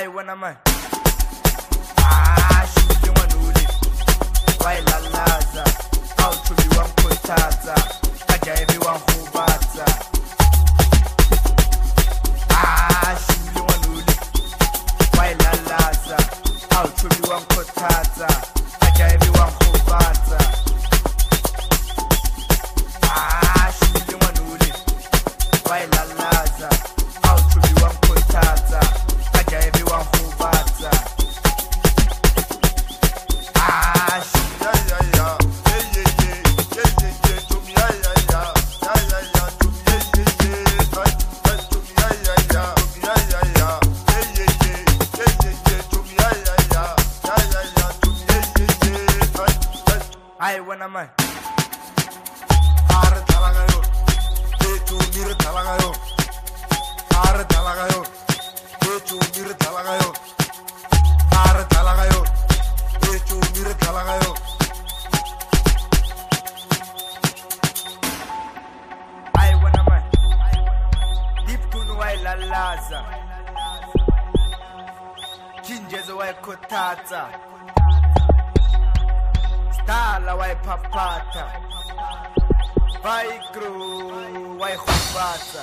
hayi wena mani ah shule ngwanule wayilalaza awuthuli wamkhuthaza kajayevi wanghubatsa ah shule ngwanule wayilalaza awuthuli wamkhuthaza kajayevi hayi wena mani hayi wena mani diptuni wayilalaza jinjezo tala waipapata, vai cru, waihubata